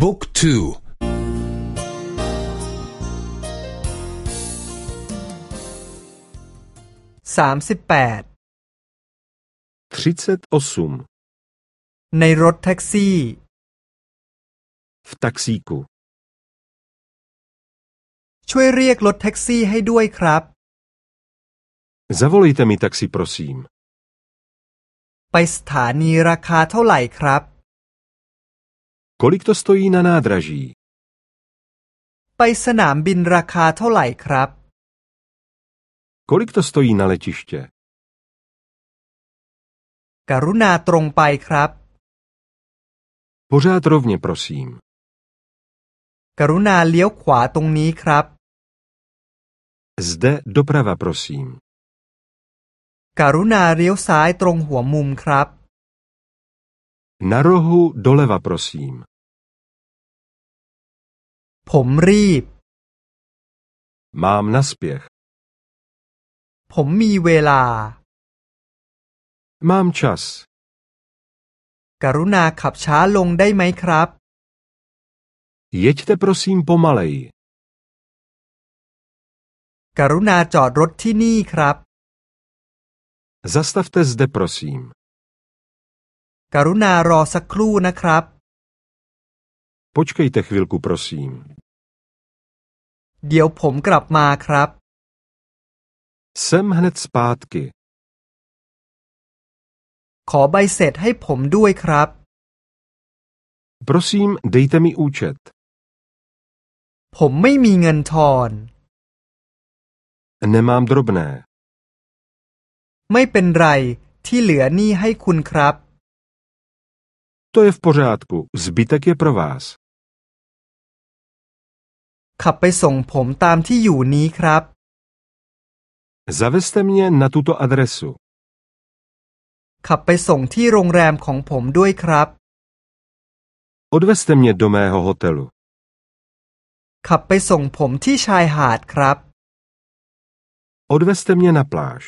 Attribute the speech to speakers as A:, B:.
A: บุ๊กทู
B: สามสิบแปดในรถแท็กซี่
C: v taxíku
B: ช่วยเรียกรถแท็กซี่ให้ด้วยครับ
C: Zavolejte mi taxi, prosím.
B: ไปสถานีราคาเท่าไหร่ครับ
C: Kolik to stojí na nádraží?
B: ไปสนามบินราคาเท่าไหร่ครับ
C: Kolik to stojí na letiště?
B: กรุณาตรงไปครับ
C: Pořád rovně, prosím.
B: กรุณาเลี้ยวขวาตรงนี้ครับ
C: Zde doprava, prosím.
B: กรุณาเลี้ยวซ้ายตรงหัวมุมครับ
C: Na rohu doleva, prosím.
B: ผมรีบ
C: Mám naspěch.
B: ผมมีเวลา
C: Mám čas.
B: กรุณาขับช้าลงได้ไหมครับ
C: Jeďte prosím pomaleji.
B: กรุณาจอดรถที่นี่ครับ
C: Zastavte zde, prosím.
B: กรุณารอสักครู่นะครับ
C: Počkejte chvilku, prosím.
B: เดี๋ยวผมกลับมาครับ
C: Jsem hned zpátky.
B: ขอใบเสร็จให้ผมด้วยครับ
C: Prosím, dejte mi účet.
B: ผมไม่มีเงินทอน
C: Nemám drobné.
B: ไม่เป็นไร ที่เหลือนี่ให้คุณครับ
C: To je v pořádku, zbytek je pro vás.
B: ขับไปส่งผมตามที่อยู่นี้ครับ
C: Zavezte mě na tuto adresu.
B: ขับไปส่งที่โรงแรมของผมด้วยครับ
C: Odvezte mě do mého hotelu.
B: ขับไปส่งผมที่ชายหาดครับ
C: Odvezte mě na pláž.